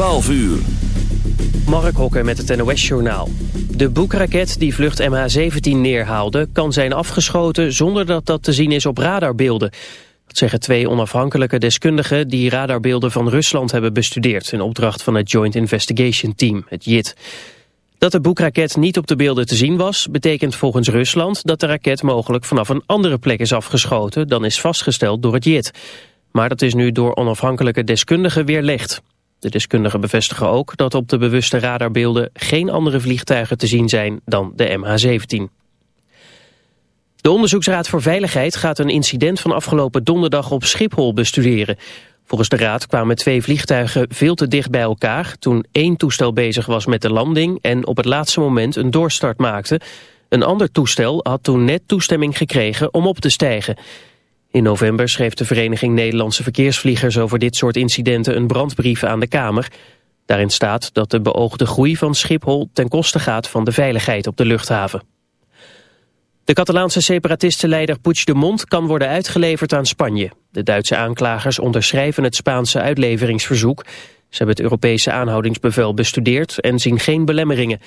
12 uur. Mark Hokker met het NOS-journaal. De boekraket die vlucht MH17 neerhaalde... kan zijn afgeschoten zonder dat dat te zien is op radarbeelden. Dat zeggen twee onafhankelijke deskundigen... die radarbeelden van Rusland hebben bestudeerd... in opdracht van het Joint Investigation Team, het JIT. Dat de boekraket niet op de beelden te zien was... betekent volgens Rusland dat de raket mogelijk vanaf een andere plek is afgeschoten... dan is vastgesteld door het JIT. Maar dat is nu door onafhankelijke deskundigen weerlegd. De deskundigen bevestigen ook dat op de bewuste radarbeelden geen andere vliegtuigen te zien zijn dan de MH17. De Onderzoeksraad voor Veiligheid gaat een incident van afgelopen donderdag op Schiphol bestuderen. Volgens de raad kwamen twee vliegtuigen veel te dicht bij elkaar toen één toestel bezig was met de landing en op het laatste moment een doorstart maakte. Een ander toestel had toen net toestemming gekregen om op te stijgen. In november schreef de Vereniging Nederlandse Verkeersvliegers over dit soort incidenten een brandbrief aan de Kamer. Daarin staat dat de beoogde groei van Schiphol ten koste gaat van de veiligheid op de luchthaven. De Catalaanse separatistenleider Puigdemont kan worden uitgeleverd aan Spanje. De Duitse aanklagers onderschrijven het Spaanse uitleveringsverzoek. Ze hebben het Europese aanhoudingsbevel bestudeerd en zien geen belemmeringen.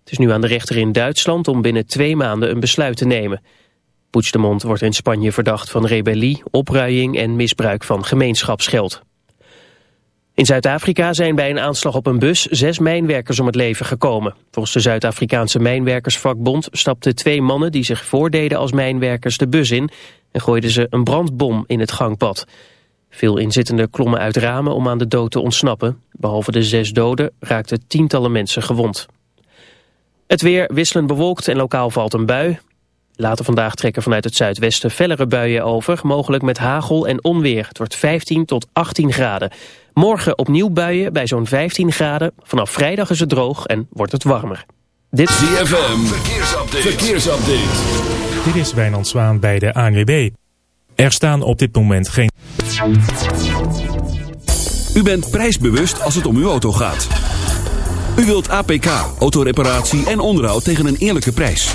Het is nu aan de rechter in Duitsland om binnen twee maanden een besluit te nemen. Puigdemont wordt in Spanje verdacht van rebellie, opruiing en misbruik van gemeenschapsgeld. In Zuid-Afrika zijn bij een aanslag op een bus zes mijnwerkers om het leven gekomen. Volgens de Zuid-Afrikaanse mijnwerkersvakbond stapten twee mannen die zich voordeden als mijnwerkers de bus in en gooiden ze een brandbom in het gangpad. Veel inzittenden klommen uit ramen om aan de dood te ontsnappen. Behalve de zes doden raakten tientallen mensen gewond. Het weer wisselend bewolkt en lokaal valt een bui. Later vandaag trekken vanuit het zuidwesten fellere buien over, mogelijk met hagel en onweer. Het wordt 15 tot 18 graden. Morgen opnieuw buien bij zo'n 15 graden. Vanaf vrijdag is het droog en wordt het warmer. Dit is ZFM, verkeersupdate. verkeersupdate. Dit is Wijnand Zwaan bij de ANWB. Er staan op dit moment geen... U bent prijsbewust als het om uw auto gaat. U wilt APK, autoreparatie en onderhoud tegen een eerlijke prijs.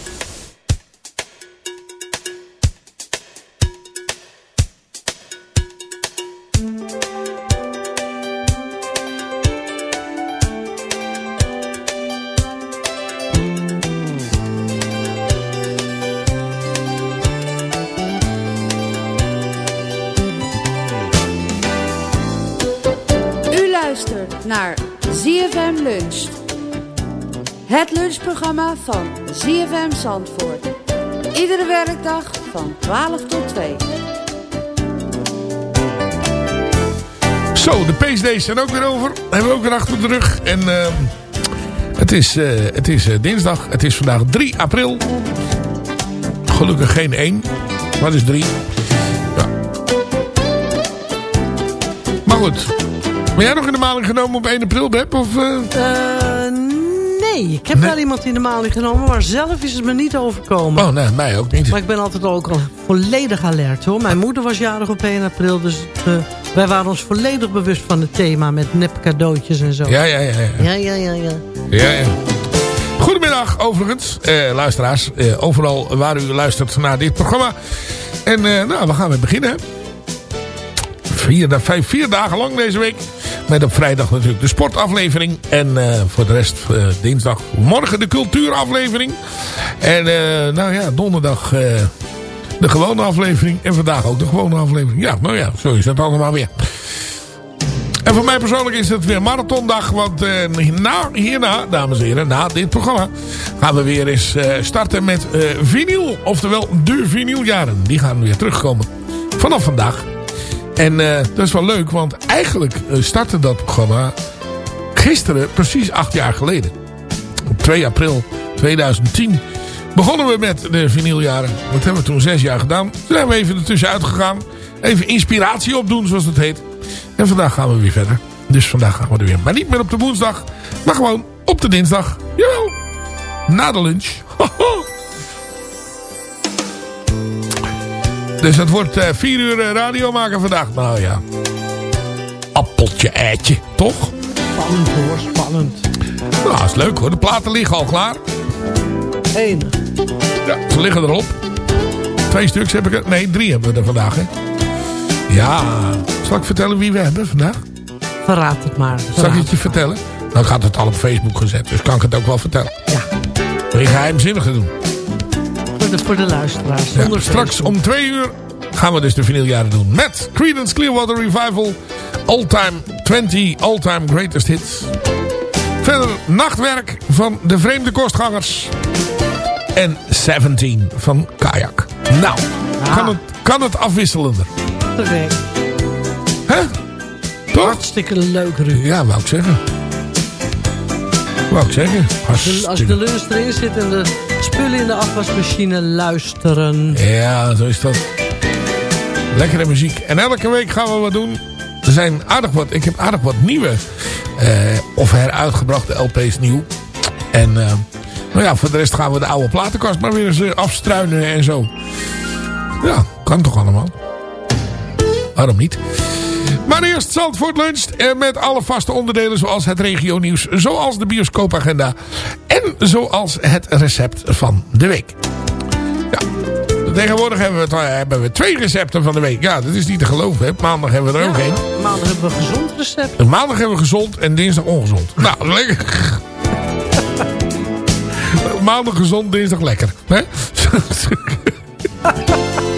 Het lunchprogramma van ZFM Zandvoort. Iedere werkdag van 12 tot 2. Zo, de pacedays zijn ook weer over. Hebben we ook weer achter de rug. En ehm, het is, eh, het is eh, dinsdag. Het is vandaag 3 april. Gelukkig geen 1. Wat is 3? Ja. Maar goed. Ben jij nog in de maling genomen op 1 april, Beb? Of? Eh, nee, ik heb Nee? wel iemand in de maling genomen, maar zelf is het me niet overkomen. Oh, nee, mij ook niet. Maar ik ben altijd ook al volledig alert hoor. Mijn moeder was jarig op 1 april, dus eh, Wij waren ons volledig bewust van het thema met nep cadeautjes en zo. Ja, ja, ja. ja. ja, ja, ja. ja. ja, ja. Goedemiddag overigens, eh, luisteraars. Eh, overal waar u luistert naar dit programma. En eh, nou, we gaan weer beginnen. Vier, vijf, vier dagen lang deze week. Met op vrijdag natuurlijk de sportaflevering. En eh, voor de rest eh, dinsdag morgen de cultuuraflevering. En eh, nou ja, donderdag de gewone aflevering. En vandaag ook de gewone aflevering. Ja, nou ja, zo is het allemaal weer. En voor mij persoonlijk is het weer marathondag. Want na, hierna, dames en heren, na dit programma... gaan we weer eens starten met vinyl. Oftewel de vinyljaren. Die gaan weer terugkomen. Vanaf vandaag. En eh, dat is wel leuk, want eigenlijk eh, startte dat programma gisteren precies acht jaar geleden. Op 2 april 2010 begonnen we met de vinyljaren. Dat hebben we toen zes jaar gedaan. Toen zijn we even ertussen uitgegaan. Even inspiratie opdoen, zoals het heet. En vandaag gaan we weer verder. Dus vandaag gaan we er weer. Maar niet meer op de woensdag, maar gewoon op de dinsdag. Jawel. Na de lunch. Hoho. Dus het wordt eh, vier uur eh, radio maken vandaag. Nou ja. Appeltje eitje, toch? Spannend hoor, spannend. Nou, is leuk hoor. De platen liggen al klaar. Enig. Ja, ze liggen erop. Twee stuks heb ik er. Nee, drie hebben we er vandaag, hè. Ja. Zal ik vertellen wie we hebben vandaag? Verraad het maar. Zal ik het je maar. vertellen? Dan gaat het al op Facebook gezet, dus kan ik het ook wel vertellen. Ja, Wil je geheimzinnige doen? Voor de, voor de luisteraars. Ja, straks om twee uur gaan we dus de vinyljaren doen. Met Creedence Clearwater Revival. All-time 20 all-time greatest hits. Verder nachtwerk van de vreemde kostgangers. En 17 van Kayak. Nou, Ah. kan, het, kan het afwisselender. Terecht. Hè? Toch? Hartstikke leuk, Ruud. Ja, wou ik zeggen. Wou ik zeggen. Als de Hartstikke. lunch erin zit en de spullen in de afwasmachine luisteren. Ja, zo is dat. Lekkere muziek. En elke week gaan we wat doen. Er zijn aardig wat, ik heb aardig wat nieuwe eh, of heruitgebrachte LP's nieuw. En eh, nou ja, voor de rest gaan we de oude platenkast maar weer eens eh, afstruinen en zo. Ja, kan toch allemaal. Waarom niet? Maar eerst Zandvoort Lunch eh, met alle vaste onderdelen zoals het regio nieuws, zoals de bioscoopagenda en zoals het recept van de week. Ja, tegenwoordig hebben we, eh, hebben we twee recepten van de week. Ja, dat is niet te geloven. Hè. Maandag hebben we er ook één. Maandag hebben we een gezond recept. Maandag hebben we gezond en dinsdag ongezond. Nou, lekker. Maandag gezond, dinsdag lekker. Hè?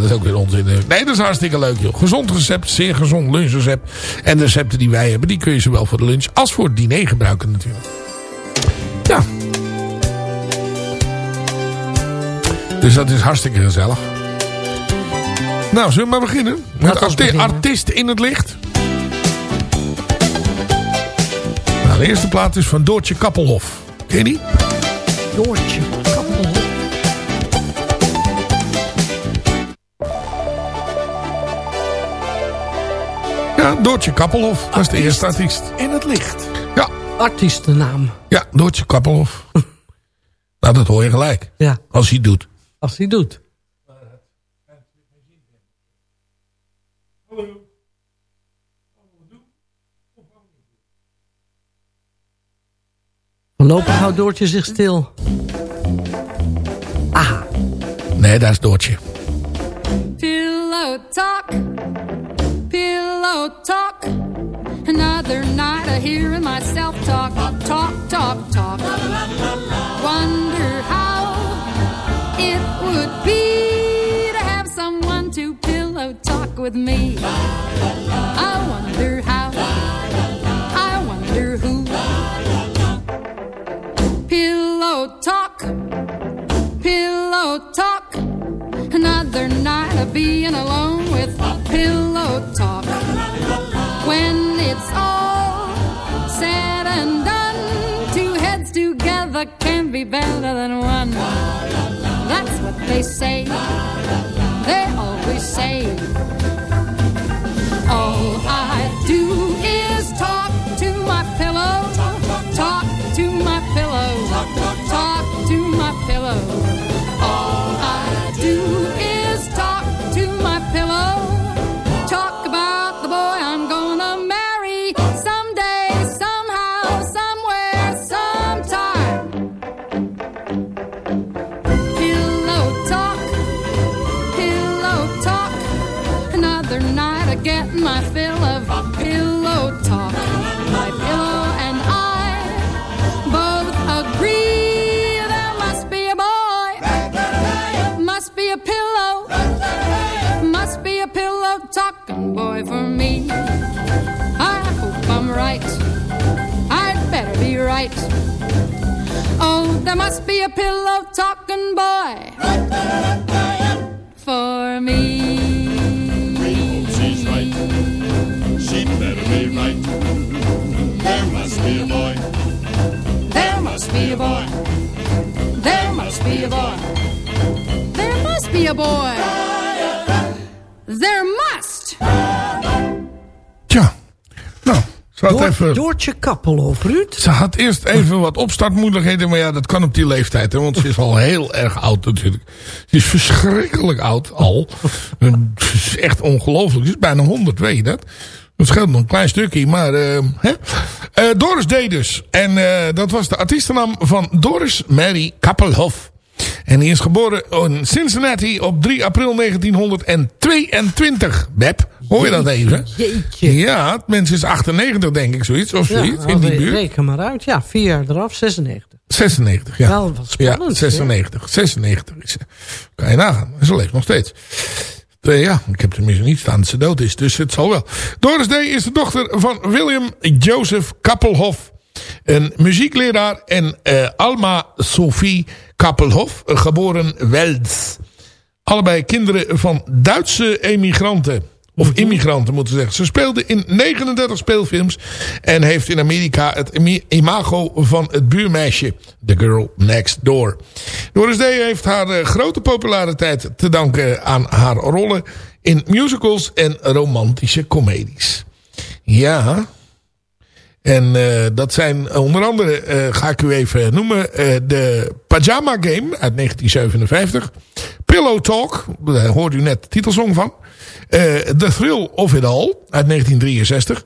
dat is ook weer onzin. Nee, dat is hartstikke leuk joh. Gezond recept, zeer gezond lunchrecept. En de recepten die wij hebben, die kun je zowel voor de lunch als voor het diner gebruiken natuurlijk. Ja. Dus dat is hartstikke gezellig. Nou, zullen we maar beginnen? Met arti- beginnen. artiest in het licht. Nou, de eerste plaat is van Doortje Kappelhof. Ken je die? Doortje. Ja, Doortje Kappelhof. Dat is de eerste artiest. In het licht. Ja, Artiestennaam. ja Doortje Kappelhof. nou, dat hoor je gelijk. Ja, Als hij doet. als hij doet. Voorlopig houdt Doortje zich stil. Aha. Nee, daar is Doortje. Pillow talk, pillow talk. Another night of hearing myself talk, talk, talk, talk. Wonder how it would be to have someone to pillow talk with me. I wonder how, I wonder who. Pillow talk, pillow talk. Another night of being alone with pillow talk. When it's all said and done, two heads together can be better than one. That's what they say. They always say. There must be a pillow talking boy for me. she's right. She better be right. There must be a boy. There must be a boy. There must be a boy. There must be a boy. Door, even, Doortje Kappelhof, Ruud. ze had eerst even wat opstartmoeilijkheden. Maar ja, dat kan op die leeftijd. Hè, want ze is al heel erg oud natuurlijk. Ze is verschrikkelijk oud al. Ze is echt ongelooflijk. Ze is bijna 100, weet je dat? Dat scheelt nog een klein stukje, maar... eh, hè? Eh, Doris Day dus. En eh, dat was de artiestennaam van Doris Mary Kappelhof. En die is geboren in Cincinnati op 3 april 1922. Beb, hoor je dat even? Jeetje. Ja, het mens is 98 denk ik, zoiets. Of zoiets, in die buurt. Reken maar uit. Ja, vier jaar eraf, 96. 96, ja. Wel wat spannend, Ja, 96. 96 is ze. Kan je nagaan. Ze leeft nog steeds. Eh, Ja, ik heb tenminste niet staan dat ze dood is, dus het zal wel. Doris Day is de dochter van William Joseph Kappelhof. Een muziekleraar en eh, Alma Sophie Kappelhof, eh, geboren Wels. Allebei kinderen van Duitse emigranten. Of immigranten moeten zeggen. Ze speelde in 39 speelfilms. En heeft in Amerika het imago van het buurmeisje. The Girl Next Door. Doris Day heeft haar eh, grote populariteit te danken aan haar rollen in musicals en romantische comedies. Ja, en eh, dat zijn onder andere, eh, ga ik u even noemen, de Pajama Game uit 1957. Pillow Talk, daar hoorde u net de titelsong van. Eh, The Thrill of It All uit 1963.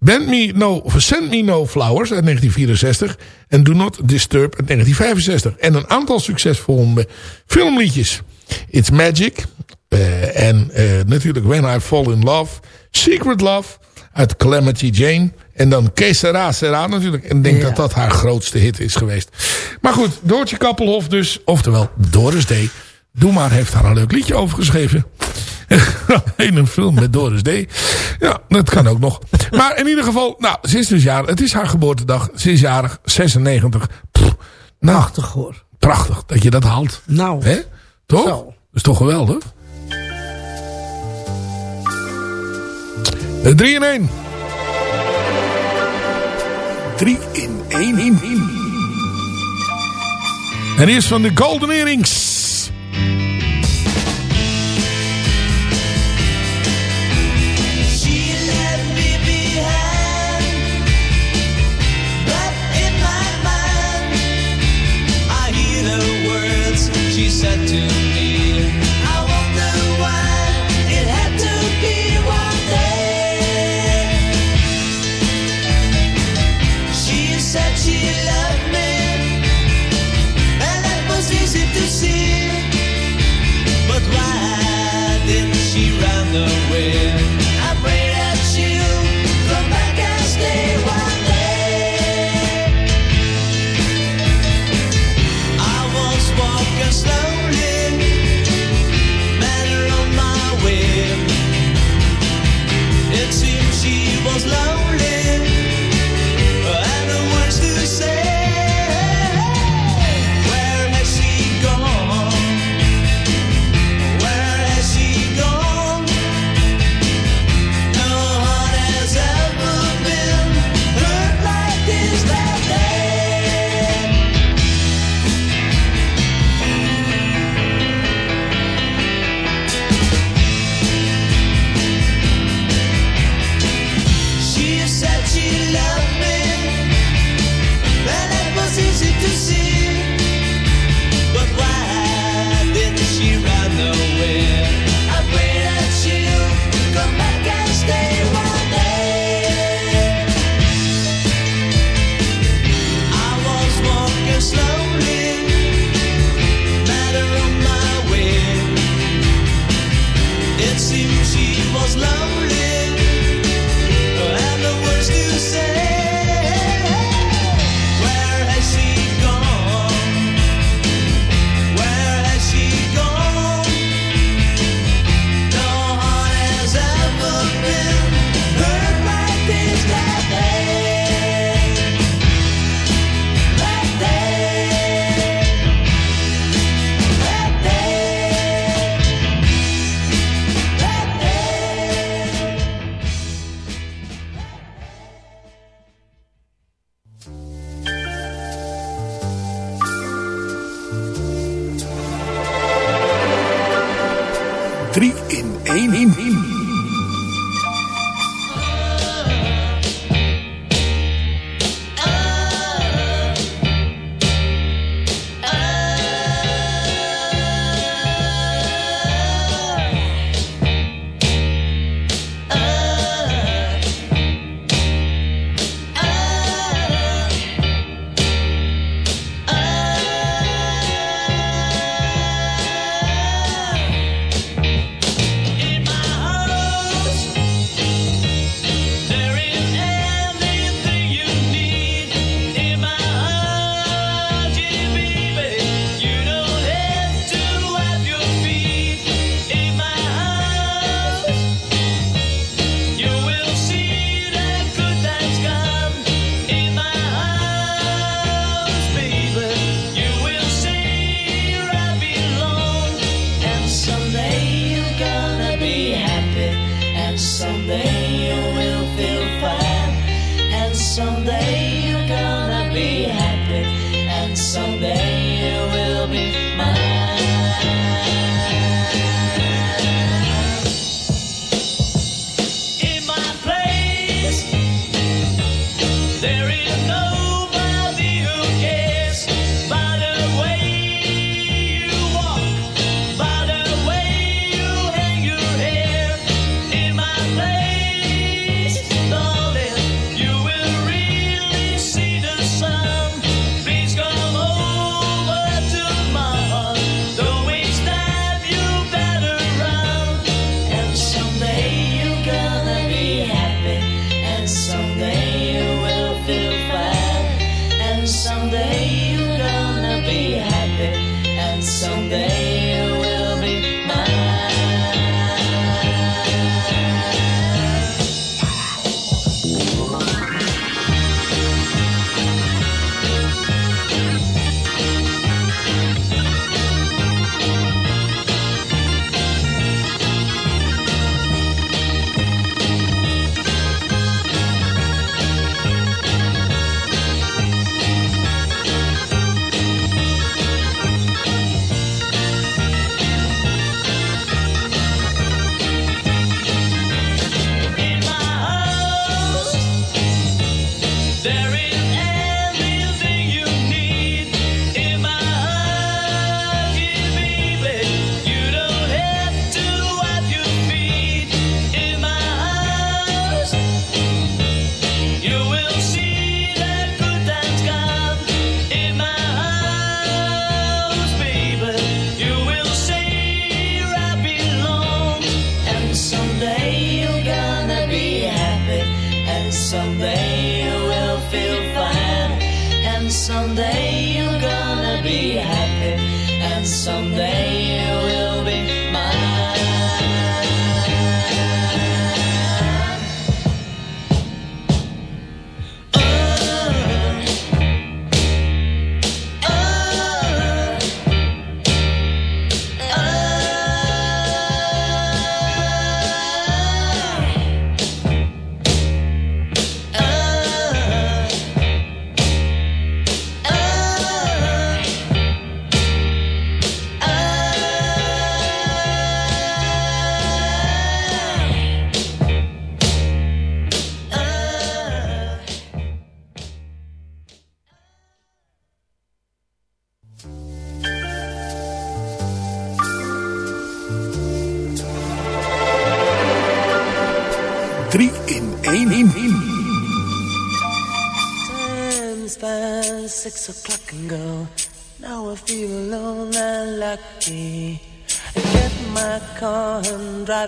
Bend me no, Send Me No Flowers uit 1964. En Do Not Disturb uit 1965. En een aantal succesvolle filmliedjes. It's Magic. eh, en eh, natuurlijk When I Fall In Love. Secret Love uit Calamity Jane. En dan Que Sera natuurlijk. En ik denk Ja. dat dat haar grootste hit is geweest. Maar goed, Doortje Kappelhof dus. Oftewel Doris Day. Doe maar heeft daar een leuk liedje over geschreven. in een film met Doris Day. Ja, dat kan ook nog. Maar in ieder geval, nou, ze is dus jarig. Het is haar geboortedag. Ze is jarig, 96. Pff, nou, Prachtig hoor. prachtig dat je dat haalt. Nou, Hè? Toch? Zo. Dat is toch geweldig? 3 in 1. 3 in 1 in 1. En is van de Golden Earrings.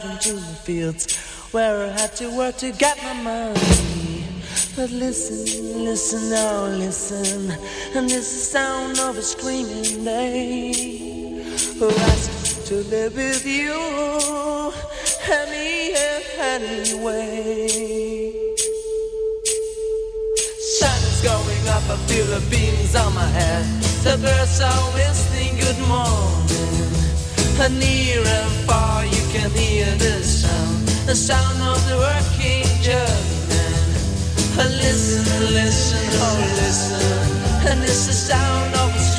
out into the fields where I had to work to get my money. But listen, listen, now, oh, listen, and this is the sound of a screaming day who asked to live with you and me anyway. Sun is going up, I feel the beams on my head. The birds are whistling good morning. the sound of the working German. Listen, listen, oh listen, and it's the sound of.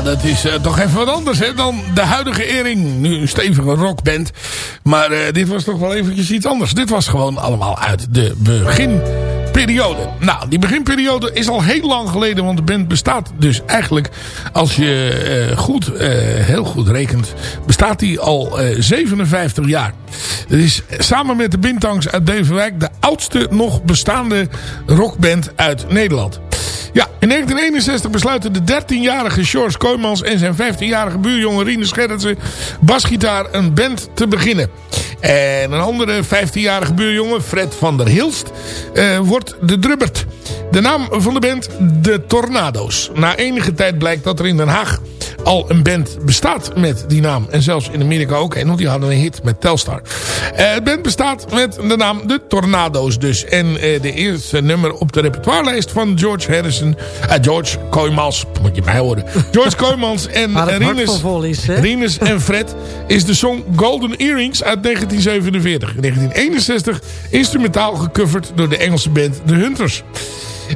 Dat is eh, toch even wat anders hè, dan de huidige Ering. Nu een stevige rockband. Maar eh, dit was toch wel eventjes iets anders. Dit was gewoon allemaal uit de beginperiode. Nou, die beginperiode is al heel lang geleden. Want de band bestaat dus eigenlijk, als je eh, goed, heel goed rekent, bestaat die al 57 jaar. Het is samen met de Bintangs uit Beverwijk de oudste nog bestaande rockband uit Nederland. Ja, in 1961 besluiten de 13-jarige George Kooijmans en zijn 15-jarige buurjongen Rine Scherritsen basgitaar een band te beginnen. En een andere 15-jarige buurjongen, Fred van der Hilst, eh, wordt de drubbert. De naam van de band, de Tornado's. Na enige tijd blijkt dat er in Den Haag al een band bestaat met die naam. En zelfs in Amerika ook een, want die hadden een hit met Telstar. Uh, het band bestaat met de naam de Tornado's dus. En uh, de eerste nummer op de repertoirelijst van George Harrison... Uh, George Kooijmans, moet je mij horen. George Kooijmans en Rinus, Rinus en Fred... is de song Golden Earrings uit 1947. In 1961 instrumentaal gecoverd door de Engelse band The Hunters.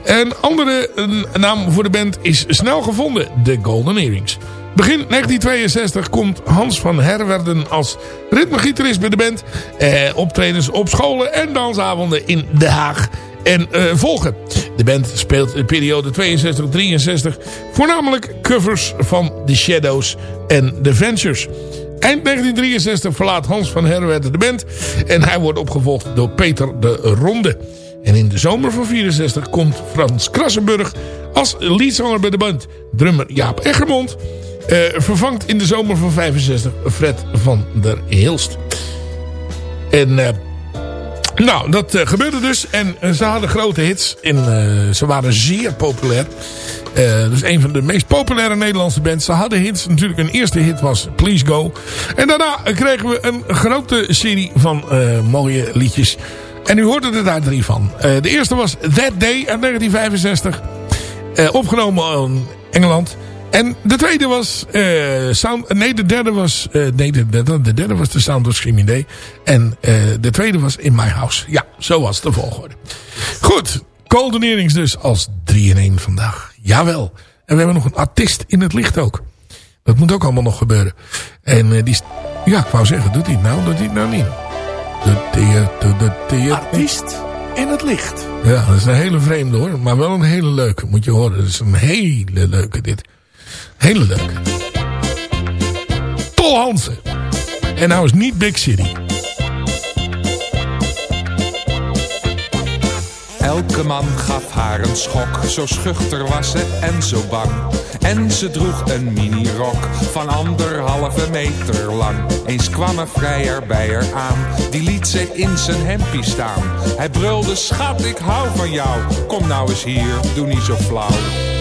Een andere naam voor de band is snel gevonden. De Golden Earrings. Begin 1962 komt Hans van Herwerden als ritmegitarist bij de band. Eh, optredens op scholen en dansavonden in Den Haag en eh, volgen. De band speelt de periode 62-63 voornamelijk covers van The Shadows en The Ventures. Eind 1963 verlaat Hans van Herwerden de band en hij wordt opgevolgd door Peter de Ronde. En in de zomer van 64 komt Frans Krassenburg als leadzanger bij de band. Drummer Jaap Egermond uh, vervangt in de zomer van 65 Fred van der Hilst. En uh, nou, dat uh, gebeurde dus. En ze hadden grote hits. En ze waren zeer populair. dus een van de meest populaire Nederlandse bands. Ze hadden hits. Natuurlijk een eerste hit was Please Go. En daarna kregen we een grote serie van mooie liedjes. En u hoorde er daar drie van. De eerste was That Day uit 1965. Uh, opgenomen in Engeland. En de tweede was... Uh, sound, nee, de derde was... nee, de, de, de, derde was The Sound of Screaming Day. En de tweede was In My House. Ja, zo was de volgorde. Goed. Golden Earrings dus als 3 in 1 vandaag. Jawel. En we hebben nog een artiest in het licht ook. Dat moet ook allemaal nog gebeuren. En die... Ja, ik wou zeggen, doet hij het nou? Doet hij het nou niet? De, de, de, Artiest in het licht. Ja, dat is een hele vreemde hoor. Maar wel een hele leuke. Moet je horen. Dat is een hele leuke dit. Hele leuke. Tol Hansen. En nou is niet Big City. Elke man gaf haar een schok, zo schuchter was ze en zo bang. En ze droeg een minirok van anderhalve meter lang. Eens kwam een vrijer bij haar aan, die liet ze in zijn hempie staan. Hij brulde, schat ik hou van jou, kom nou eens hier, doe niet zo flauw.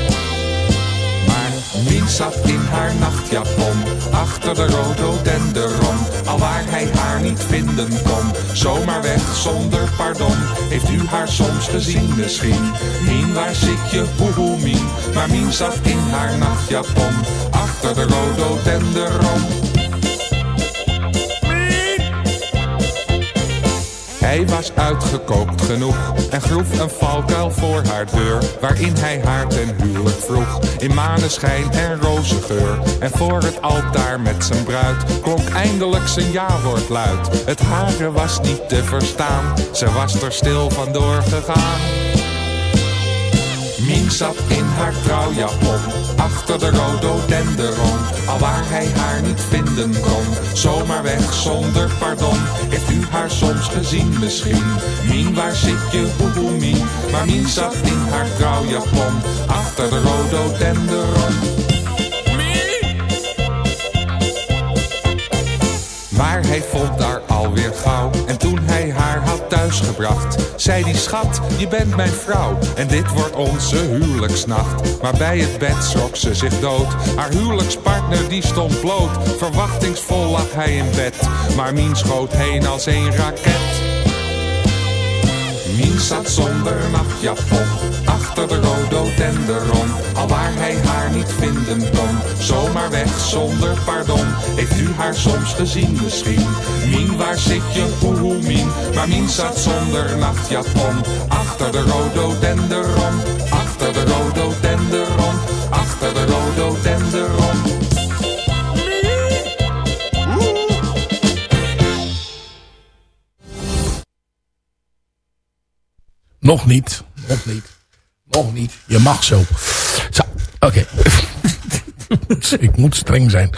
Mien zat in haar nachtjapon, achter de rhododendron. Al waar hij haar niet vinden kon, zomaar weg zonder pardon. Heeft u haar soms gezien misschien? Mien, waar zit je, boehoe Mien? Maar Mien zat in haar nachtjapon, achter de rhododendron. Hij was uitgekookt genoeg en groef een valkuil voor haar deur. Waarin hij haar ten huwelijk vroeg. In maneschijn en roze geur. En voor het altaar met zijn bruid klonk eindelijk zijn ja-woord luid. Het hare was niet te verstaan, ze was er stil vandoor gegaan. Mien zat in haar trouwjapon, achter de rhododendron. Al waar hij haar niet vinden kon, zomaar weg zonder pardon. Heeft u haar soms gezien misschien? Mien, waar zit je, boeboe Mien? Maar Mien zat in haar trouwjapon, achter de rhododendron. Maar hij vond haar alweer gauw. En toen hij haar had thuisgebracht, zei die schat, je bent mijn vrouw. En dit wordt onze huwelijksnacht. Maar bij het bed schrok ze zich dood. Haar huwelijkspartner die stond bloot. Verwachtingsvol lag hij in bed. Maar Mien schoot heen als een raket. Mien zat zonder nachtjapon, achter de rhododendron. Al waar hij haar niet vinden kon, zomaar weg zonder pardon. Heeft u haar soms gezien misschien? Mien, waar zit je, hoe Mien? Maar Mien zat zonder nachtjapon, achter de rhododendron. Achter de rhododendron, achter de rhododendron. Nog niet. Nog niet. Nog niet. Je mag zo. Zo, oké. ik moet streng zijn.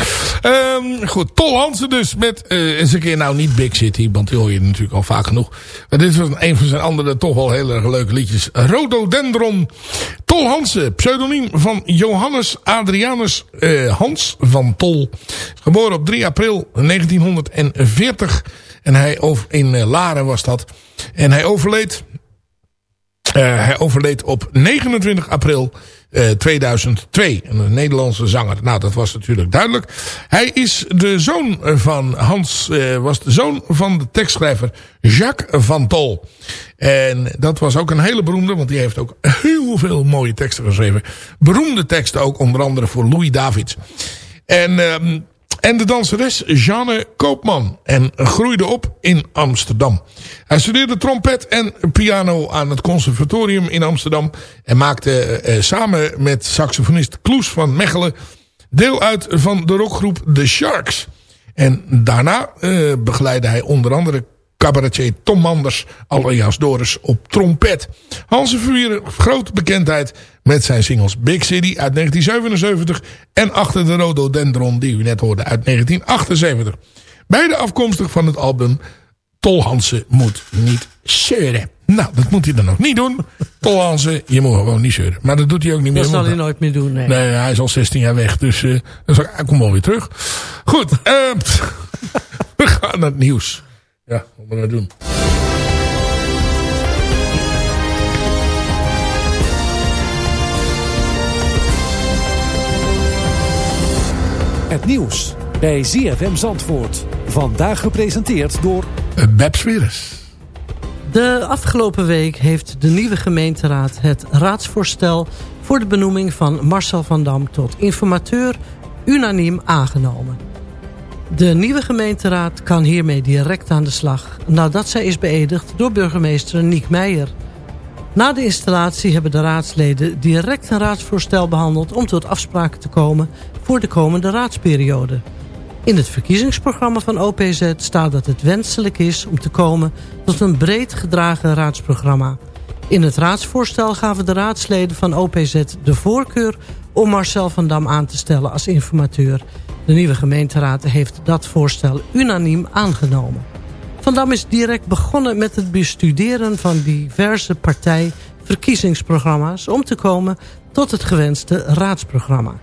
Ehm, goed, Tol Hansen dus met eh eens een keer nou niet Big City, want die hoor je natuurlijk al vaak genoeg. Maar dit was een van zijn andere toch wel heel erg leuke liedjes. Rhododendron. Tol Hansen, pseudoniem van Johannes Adrianus eh, Hans van Tol. Geboren op 3 april 1940. En hij over, in eh, Laren was dat. En hij overleed eh, hij overleed op 29 april eh, 2002. Een Nederlandse zanger. Nou, dat was natuurlijk duidelijk. Hij is de zoon van Hans, eh, was de zoon van de tekstschrijver Jacques van Tol. En dat was ook een hele beroemde, want die heeft ook heel veel mooie teksten geschreven. Beroemde teksten ook, onder andere voor Louis Davids. En... ehm en de danseres Jeanne Koopman. En groeide op in Amsterdam. Hij studeerde trompet en piano aan het conservatorium in Amsterdam. En maakte eh, samen met saxofonist Kloes van Mechelen deel uit van de rockgroep The Sharks. En daarna eh, begeleidde hij onder andere cabaretier Tom Manders alias Doris op trompet. Hansen verwierf grote bekendheid met zijn singles Big City uit 1977 en Achter de Rhododendron die u net hoorde uit 1978. Beide afkomstig van het album Tol Hansen moet niet zeuren. Nou, dat moet hij dan nog niet doen. Tol Hansen, je moet gewoon niet zeuren. Maar dat doet hij ook niet meer. Dat zal hij nooit meer doen, nee. Nee, hij is al 16 jaar weg. Dus eh, dus hij komt wel weer terug. Goed, eh, we gaan naar het nieuws. Ja, wat moeten we doen? Het nieuws bij ZFM Zandvoort. Vandaag gepresenteerd door... Babs Weres. De afgelopen week heeft de nieuwe gemeenteraad het raadsvoorstel... voor de benoeming van Marcel van Dam tot informateur unaniem aangenomen. De nieuwe gemeenteraad kan hiermee direct aan de slag... nadat zij is beëdigd door burgemeester Niek Meijer. Na de installatie hebben de raadsleden direct een raadsvoorstel behandeld... om tot afspraken te komen voor de komende raadsperiode. In het verkiezingsprogramma van OPZ staat dat het wenselijk is om te komen tot een breed gedragen raadsprogramma. In het raadsvoorstel gaven de raadsleden van OPZ de voorkeur om Marcel van Dam aan te stellen als informateur. De nieuwe gemeenteraad heeft dat voorstel unaniem aangenomen. Van Dam is direct begonnen met het bestuderen van diverse partijverkiezingsprogramma's om te komen tot het gewenste raadsprogramma.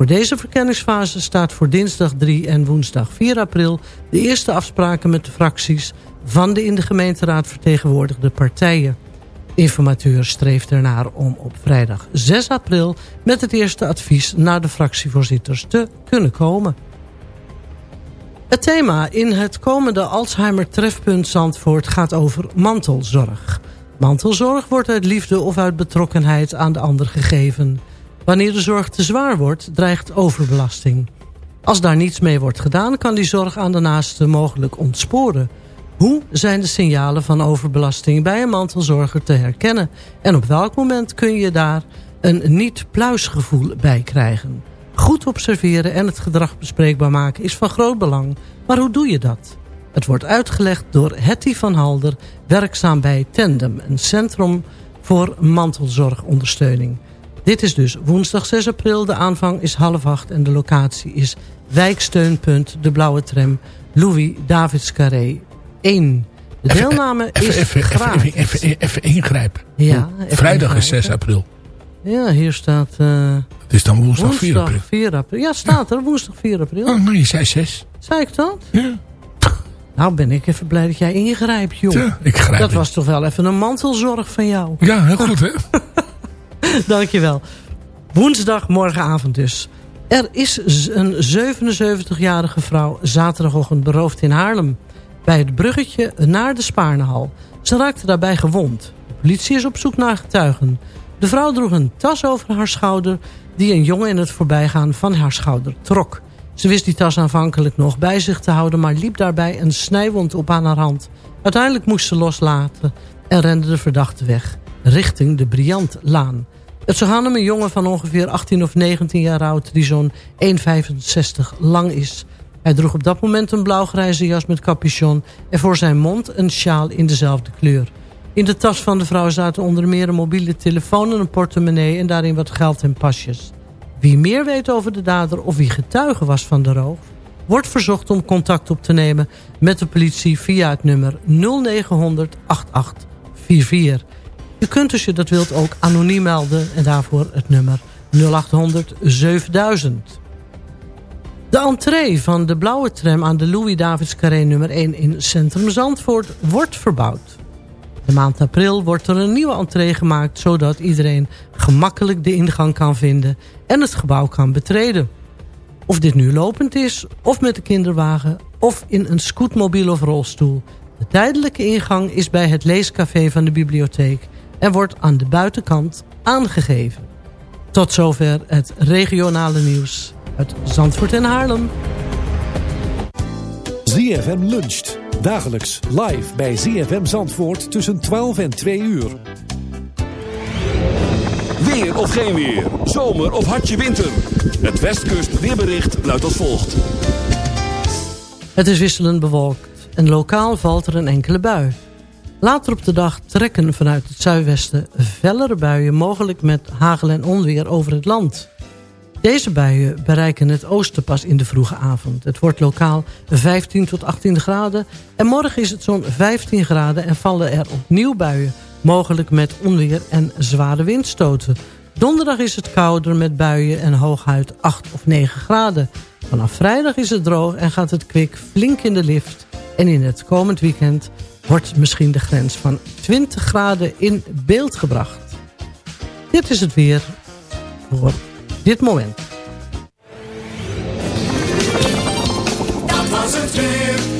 Voor deze verkenningsfase staat voor dinsdag 3 en woensdag 4 april... de eerste afspraken met de fracties van de in de gemeenteraad vertegenwoordigde partijen. Informateur streeft ernaar om op vrijdag 6 april... met het eerste advies naar de fractievoorzitters te kunnen komen. Het thema in het komende Alzheimer trefpunt Zandvoort gaat over mantelzorg. Mantelzorg wordt uit liefde of uit betrokkenheid aan de ander gegeven. Wanneer de zorg te zwaar wordt, dreigt overbelasting. Als daar niets mee wordt gedaan, kan die zorg aan de naaste mogelijk ontsporen. Hoe zijn de signalen van overbelasting bij een mantelzorger te herkennen? En op welk moment kun je daar een niet-pluisgevoel bij krijgen? Goed observeren en het gedrag bespreekbaar maken is van groot belang. Maar hoe doe je dat? Het wordt uitgelegd door Hetty van Halder, werkzaam bij Tandem, een centrum voor mantelzorgondersteuning. Dit is dus woensdag 6 april. De aanvang is half acht en de locatie is wijksteunpunt De Blauwe Tram Louis Davids Carré 1. De deelname Even, is even, gratis. even, even, even ingrijpen. Ja, Vrijdag is ingrijpen. 6 april. Ja, hier staat... eh, Het is dan woensdag 4 woensdag april. 4 april. Ja, staat er. Woensdag 4 april. Oh, nee, je zei 6. Zei ik dat? Ja. Nou ben ik even blij dat jij ingrijpt, joh. Ja, ik grijp dat in. was toch wel even een mantelzorg van jou. Ja, heel goed, hè? Dankjewel. Woensdag morgenavond dus. Er is een 77-jarige vrouw zaterdagochtend beroofd in Haarlem. Bij het bruggetje naar de Spaarnehal. Ze raakte daarbij gewond. De politie is op zoek naar getuigen. De vrouw droeg een tas over haar schouder... die een jongen in het voorbijgaan van haar schouder trok. Ze wist die tas aanvankelijk nog bij zich te houden... maar liep daarbij een snijwond op aan haar hand. Uiteindelijk moest ze loslaten en rende de verdachte weg... richting de Briantlaan. Het zou gaan om een jongen van ongeveer 18 of 19 jaar oud... die zo'n 1,65 lang is. Hij droeg op dat moment een blauwgrijze jas met capuchon... en voor zijn mond een sjaal in dezelfde kleur. In de tas van de vrouw zaten onder meer een mobiele telefoon en een portemonnee... en daarin wat geld en pasjes. Wie meer weet over de dader of wie getuige was van de roof... wordt verzocht om contact op te nemen met de politie via het nummer 0900 8844. U kunt als je dat wilt ook anoniem melden en daarvoor het nummer 0800 7000. De entree van de blauwe tram aan de Louis-Davids Carré nummer 1 in Centrum Zandvoort wordt verbouwd. De maand april wordt er een nieuwe entree gemaakt... zodat iedereen gemakkelijk de ingang kan vinden en het gebouw kan betreden. Of dit nu lopend is, of met de kinderwagen... of in een scootmobiel of rolstoel. De tijdelijke ingang is bij het leescafé van de bibliotheek... en wordt aan de buitenkant aangegeven. Tot zover het regionale nieuws uit Zandvoort en Haarlem. ZFM luncht. Dagelijks live bij ZFM Zandvoort tussen 12 en 2 uur. Weer of geen weer. Zomer of hartje winter. Het Westkust weerbericht luidt als volgt. Het is wisselend bewolkt en lokaal valt er een enkele bui. Later op de dag trekken vanuit het zuidwesten fellere buien... mogelijk met hagel en onweer over het land. Deze buien bereiken het oosten pas in de vroege avond. Het wordt lokaal 15 tot 18 graden. En morgen is het zo'n 15 graden en vallen er opnieuw buien. Mogelijk met onweer en zware windstoten. Donderdag is het kouder met buien en hooguit 8 of 9 graden. Vanaf vrijdag is het droog en gaat het kwik flink in de lift. En in het komend weekend wordt misschien de grens van 20 graden in beeld gebracht. Dit is het weer voor dit moment. Dat was het weer.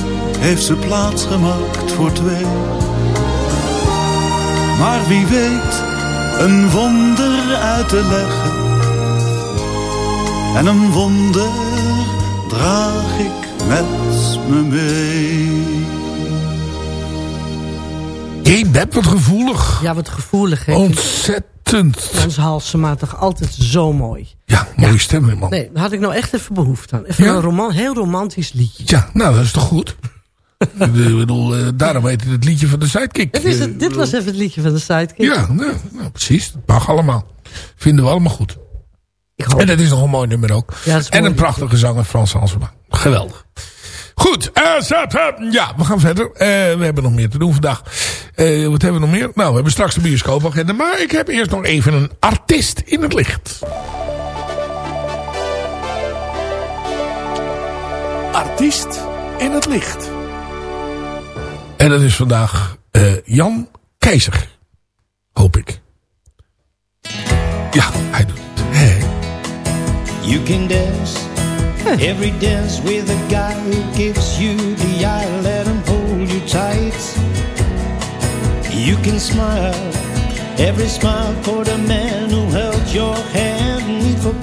heeft ze plaats gemaakt voor twee. Maar wie weet een wonder uit te leggen. En een wonder draag ik met me mee. Jee, Beb, wat gevoelig. Ja, wat gevoelig. Hè? Ontzettend. Frans Halsema toch altijd zo mooi. Ja, mooie stem, man. Nee, daar had ik nou echt even behoefte aan. Even Ja? een roman, heel romantisch liedje. Ja, nou, dat is toch goed? Ik bedoel, eh, daarom heet het het liedje van de sidekick. Het is Eh, het, dit was even het liedje van de sidekick. Ja, nou, nou, precies. Dat mag allemaal. Vinden we allemaal goed. En dat is nog een mooi nummer ook. Ja, en een prachtige zanger, Frans Halsema. Geweldig. Goed, eh, eh, ja, we gaan verder. Eh, we hebben nog meer te doen vandaag. Eh, wat hebben we nog meer? Nou, we hebben straks de bioscoopagenda. Maar ik heb eerst nog even een artiest in het licht. Artiest in het licht. En dat is vandaag eh, Jan Keizer. Hoop ik. Ja, hij doet het. Hè. You can dance every dance with a guy who gives you the eye. Let him hold you tight. You can smile every smile for the man who held your hand neath for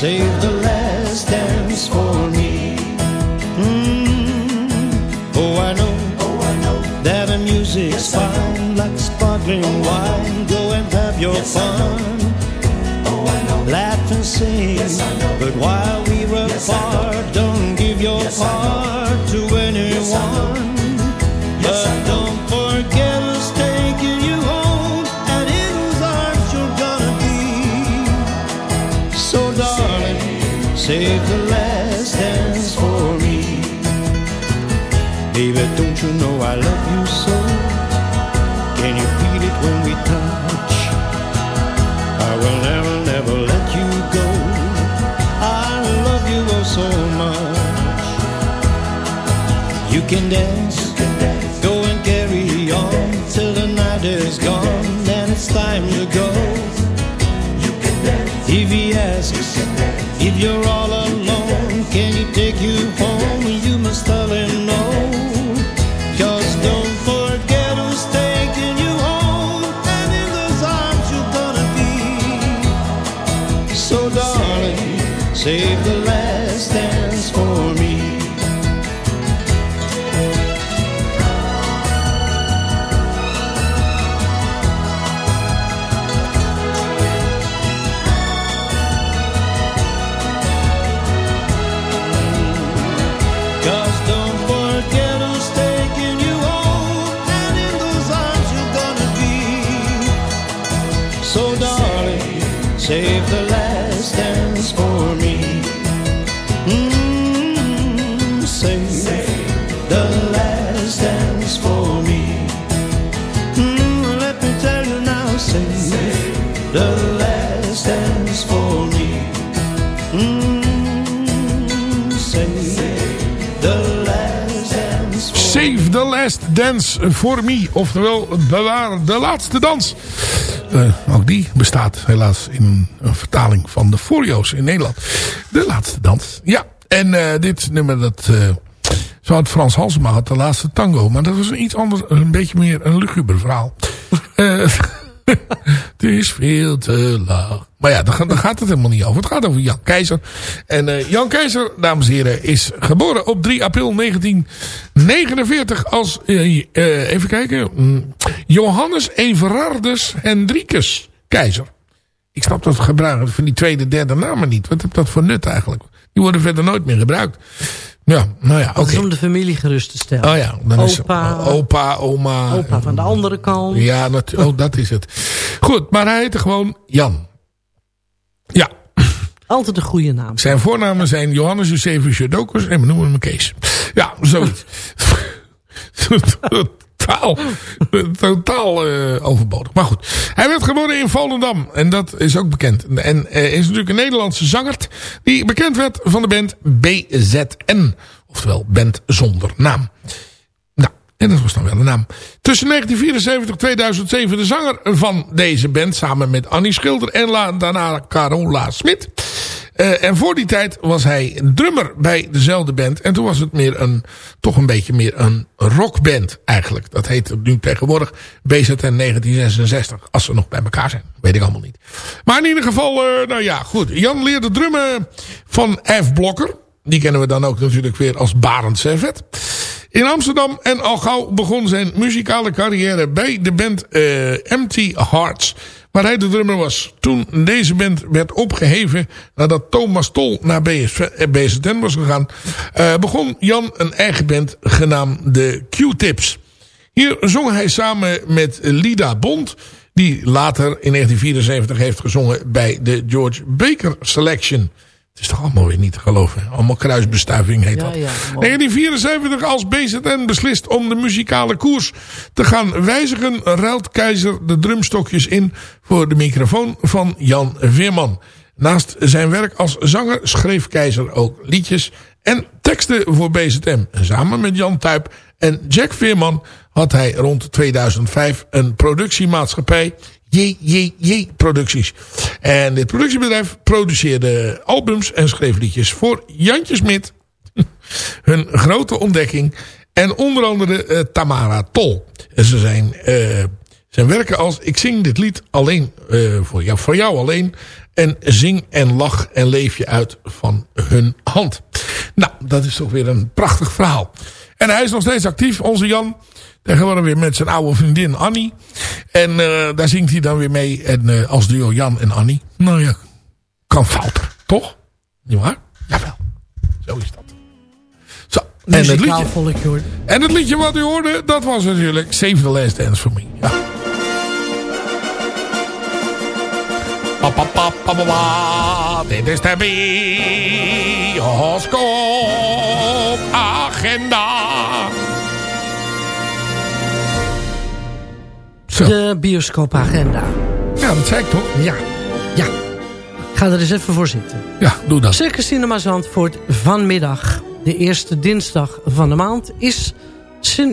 save the last dance for me. Mm. Oh, I know, oh, I know that the music's fine, like sparkling wine. Go and have your fun. Oh, I know. Laugh and sing, but while we were apart, don't give your heart to anyone. Save the last dance for me. Baby, don't you know I love you so? Can you feel it when we touch? I will never, never let you go. I love you oh so much. You can dance, go and carry on till the night is gone. Then it's time to go. If he asks if you're all can take you home? Save the last dance for Save the Last Dance for Me. Oftewel, bewaar de laatste dans. Eh, ook die bestaat helaas in een, vertaling van de Forio's in Nederland. De laatste dans. Ja, en eh, dit nummer dat... eh zo had Frans Halsema had de laatste tango. Maar dat was een iets anders, een beetje meer een luguber verhaal. Het is veel te laag. Maar ja, daar, gaat- het helemaal niet over. Het gaat over Jan Keizer. En eh, Jan Keizer, dames en heren, is geboren op 3 april 1949 als, eh, even kijken, mm, Johannes Everardus Hendrikus Keizer. Ik snap dat gebruiken van die tweede, derde namen niet. Wat heb dat voor nut eigenlijk? Die worden verder nooit meer gebruikt. Ja, nou ja, oké. Om de familie gerust te stellen. Oh ja, dan is Opa. opa, oma. Opa van de andere kant. Ja, dat, oh, dat is het. Goed, maar hij heette gewoon Jan. Ja. Altijd een goede naam. Zijn voornamen zijn Johannes Josephus Jodokus en we noemen hem Kees. Ja, zoiets. totaal, totaal eh, overbodig. Maar goed, hij werd geboren in Volendam en dat is ook bekend. En eh, is natuurlijk een Nederlandse zanger die bekend werd van de band BZN. Oftewel, band zonder naam. Nou, en dat was dan wel de naam. Tussen 1974 en 2007 de zanger van deze band samen met Annie Schilder en daarna Carola Smit. Eh, en voor die tijd was hij drummer bij dezelfde band. En toen was het meer een, toch een beetje meer een rockband eigenlijk. Dat heet nu tegenwoordig BZN 1966. Als ze nog bij elkaar zijn. Weet ik allemaal niet. Maar in ieder geval, uh, nou ja, goed. Jan leerde drummen van F. Blokker. Die kennen we dan ook natuurlijk weer als Barend Servet. In Amsterdam en al gauw begon zijn muzikale carrière bij de band Empty Hearts. Waar hij de drummer was. Toen deze band werd opgeheven nadat Thomas Tol naar BZN eh, was gegaan. Uh, begon Jan een eigen band genaamd de Q-Tips. Hier zong hij samen met Lida Bond. Die later in 1974 heeft gezongen bij de George Baker Selection. Het is toch allemaal weer niet te geloven. Allemaal kruisbestuiving heet dat. Ja, 1974 als BZN beslist om de muzikale koers te gaan wijzigen... ruilt Keizer de drumstokjes in voor de microfoon van Jan Veerman. Naast zijn werk als zanger schreef Keizer ook liedjes en teksten voor BZM. Samen met Jan Tuip en Jack Veerman had hij rond 2005 een productiemaatschappij JJJ Producties. En dit productiebedrijf produceerde albums en schreef liedjes voor Jantje Smit. hun grote ontdekking. En onder andere uh, Tamara Tol. En ze zijn, uh, zijn werken als ik zing dit lied alleen uh, voor, jou, voor jou alleen. En zing en lach en leef je uit van hun hand. Nou, dat is toch weer een prachtig verhaal. En hij is nog steeds actief, onze Jan. Tegenwoordig weer met zijn oude vriendin Annie. En uh, daar zingt hij dan weer mee. En uh, als duo Jan en Annie. Nou ja, kan fouter, toch? Niet waar? Jawel. Zo is dat. Zo, en het, liedje, en het liedje wat u hoorde, dat was natuurlijk Save the Last Dance for Me. Ja. Dit is de bioscoop De bioscoopagenda. Ja, dat zei ik toch? Ja. Ja. Ga er eens even voor zitten. Ja, doe dat. Circus Cinema Zandvoort vanmiddag, de eerste dinsdag van de maand, is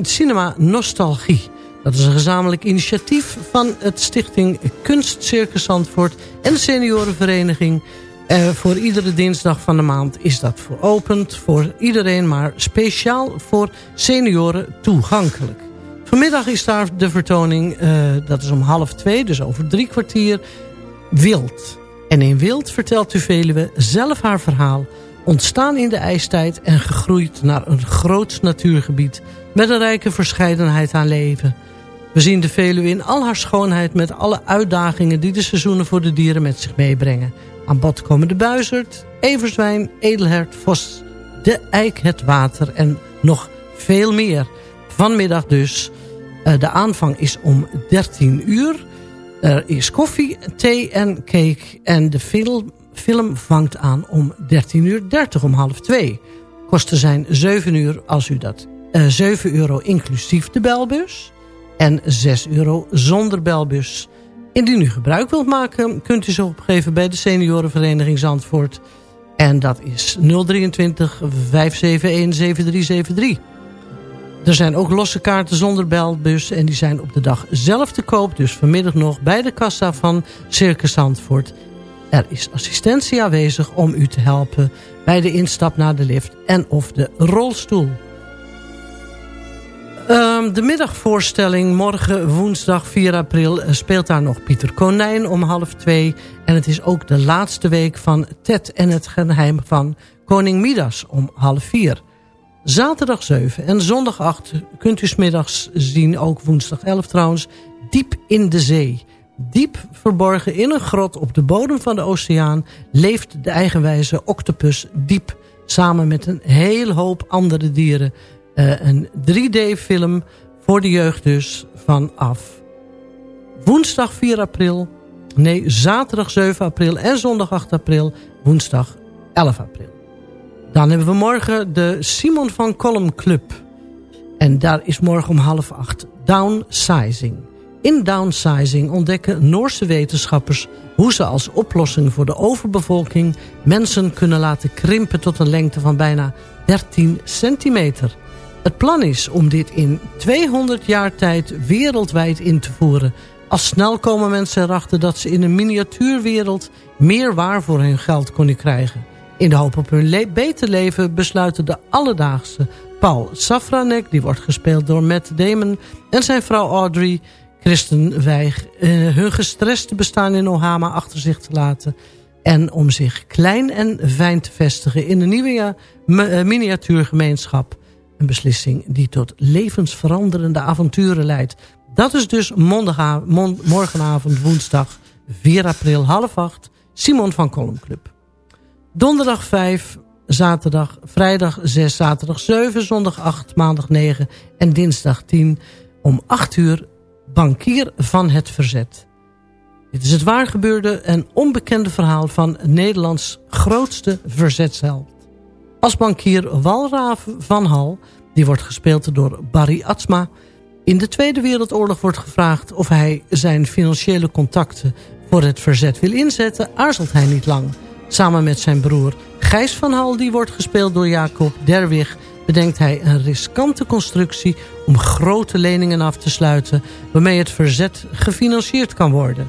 Cinema Nostalgie. Dat is een gezamenlijk initiatief van het stichting Kunstcircus Zandvoort en de seniorenvereniging. Eh, voor iedere dinsdag van de maand is dat veropend voor iedereen, maar speciaal voor senioren toegankelijk. Vanmiddag is daar de vertoning, uh, dat is om half twee, dus over drie kwartier, Wild. En in Wild vertelt de Veluwe zelf haar verhaal. Ontstaan in de ijstijd en gegroeid naar een groot natuurgebied... met een rijke verscheidenheid aan leven. We zien de Veluwe in al haar schoonheid met alle uitdagingen... die de seizoenen voor de dieren met zich meebrengen. Aan bod komen de buizerd, everzwijn, edelhert, vos, de eik, het water en nog veel meer... Vanmiddag dus. Uh, de aanvang is om 13 uur. Er is koffie, thee en cake. En de film, film vangt aan om 13 uur 30 om half 2. Kosten zijn 7 uur als u dat... Uh, 7 euro inclusief de belbus. En 6 euro zonder belbus. Indien u gebruik wilt maken, kunt u zich opgeven bij de seniorenvereniging Zandvoort. En dat is 023 571 7373. Er zijn ook losse kaarten zonder belbus en die zijn op de dag zelf te koop. Dus vanmiddag nog bij de kassa van Circus Zandvoort. Er is assistentie aanwezig om u te helpen bij de instap naar de lift en of de rolstoel. Um, de middagvoorstelling morgen woensdag 4 april speelt daar nog Pieter Konijn om half twee. En het is ook de laatste week van Ted en het geheim van Koning Midas om half vier. Zaterdag 7 en zondag 8 kunt u smiddags zien, ook woensdag 11 trouwens, Diep in de Zee. Diep verborgen in een grot op de bodem van de oceaan leeft de eigenwijze octopus Diep samen met een hele hoop andere dieren. Uh, een 3D-film voor de jeugd dus vanaf woensdag 4 april, nee zaterdag 7 april en zondag 8 april, woensdag 11 april. Dan hebben we morgen de Simon van Kolm Club. En daar is morgen om half acht downsizing. In downsizing ontdekken Noorse wetenschappers hoe ze als oplossing voor de overbevolking mensen kunnen laten krimpen tot een lengte van bijna 13 centimeter. Het plan is om dit in 200 jaar tijd wereldwijd in te voeren. Al snel komen mensen erachter dat ze in een miniatuurwereld meer waar voor hun geld kunnen krijgen. In de hoop op hun beter leven besluiten de alledaagse Paul Safranek... die wordt gespeeld door Matt Damon en zijn vrouw Audrey Christenwijk... Eh, hun gestreste bestaan in Ohama achter zich te laten... en om zich klein en fijn te vestigen in een nieuwe uh, miniatuurgemeenschap. Een beslissing die tot levensveranderende avonturen leidt. Dat is dus morgenavond woensdag 4 april half 8... Simon van Kolm Club. Donderdag 5, zaterdag, vrijdag 6, zaterdag 7, zondag 8, maandag 9 en dinsdag 10 om 8 uur bankier van het verzet. Dit is het waargebeurde en onbekende verhaal van Nederlands grootste verzetsheld. Als bankier Walraaf van Hal, die wordt gespeeld door Barry Atsma... in de Tweede Wereldoorlog wordt gevraagd of hij zijn financiële contacten voor het verzet wil inzetten... aarzelt hij niet lang. Samen met zijn broer Gijs van Hal, die wordt gespeeld door Jacob Derwig... bedenkt hij een riskante constructie om grote leningen af te sluiten... waarmee het verzet gefinancierd kan worden.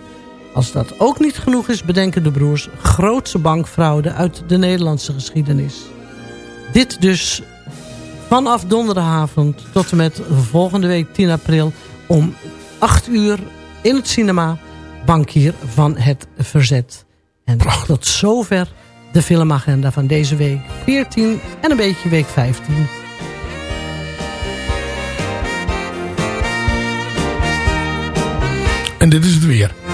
Als dat ook niet genoeg is, bedenken de broers grootse bankfraude uit de Nederlandse geschiedenis. Dit dus vanaf donderdagavond tot en met volgende week 10 april om 8 uur in het cinema bankier van het verzet. En tot zover de filmagenda van deze week 14 en een beetje week 15. En dit is het weer.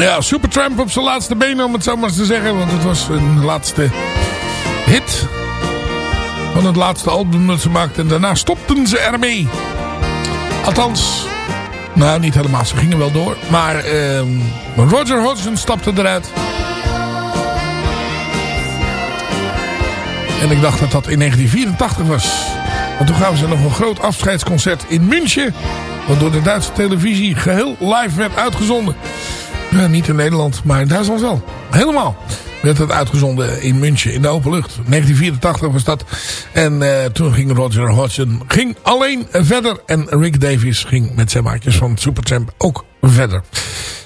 Ja, Supertramp op zijn laatste benen om het zo maar eens te zeggen. Want het was een laatste hit van het laatste album dat ze maakten. En daarna stopten ze ermee. Althans, nou niet helemaal, ze gingen wel door. Maar ehm, Roger Hodgson stapte eruit. En ik dacht dat dat in 1984 was. Want toen gaven ze nog een groot afscheidsconcert in München. Wat door de Duitse televisie geheel live werd uitgezonden. Ja, niet in Nederland, maar in Duitsland wel. Helemaal werd het uitgezonden in München in de open lucht. 1984 was dat. En uh, toen ging Roger Hodgson ging alleen verder. En Rick Davies ging met zijn maatjes van Supertramp ook verder.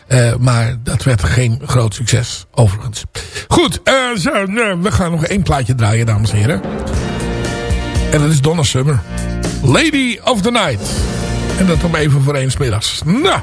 Uh, maar dat werd geen groot succes, overigens. Goed, uh, zo, we gaan nog één plaatje draaien, dames en heren. En dat is Donna Summer. Lady of the Night. En dat om even voor één middags. Nou.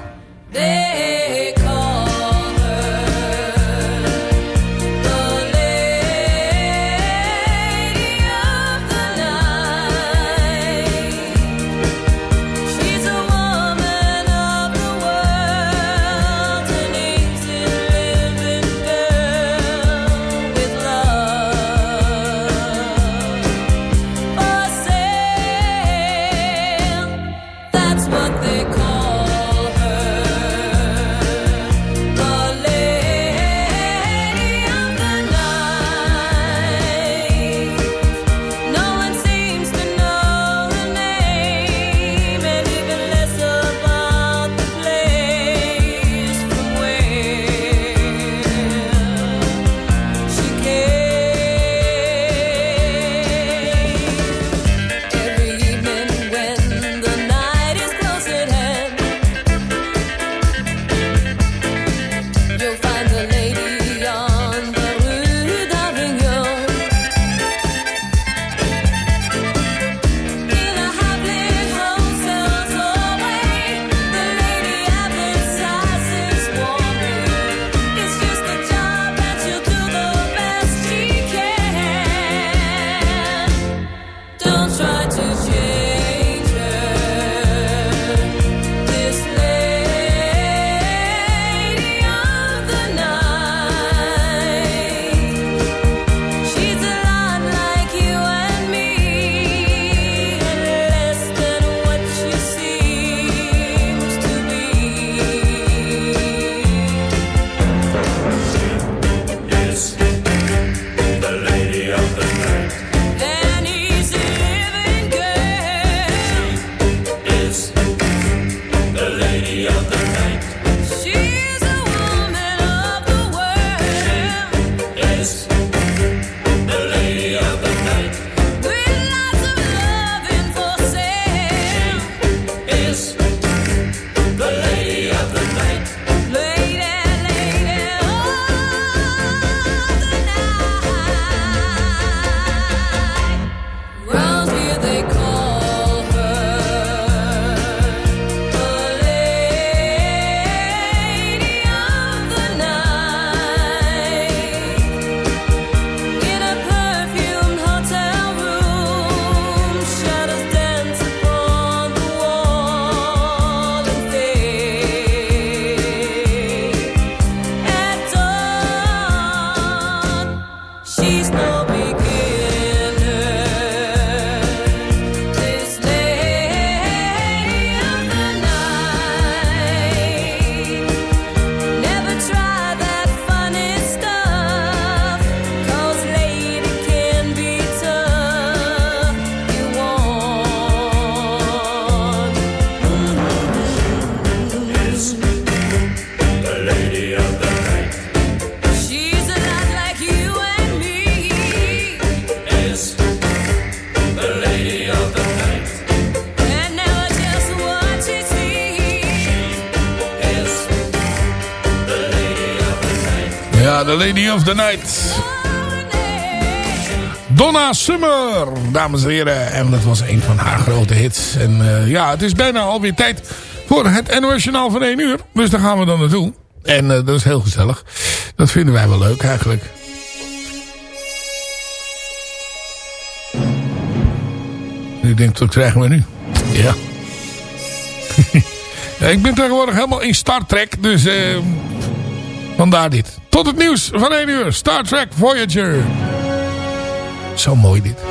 Lady of the night. Donna Summer, dames en heren. En dat was een van haar grote hits. En eh, ja, het is bijna alweer tijd voor het NOS van 1 uur. Dus daar gaan we dan naartoe. En eh, dat is heel gezellig. Dat vinden wij wel leuk eigenlijk. Ik denk, wat krijgen we nu? Ja. ja ik ben tegenwoordig helemaal in Star Trek. Dus eh, Vandaar dit. Tot het nieuws van 1 uur. Star Trek Voyager. Zo mooi dit.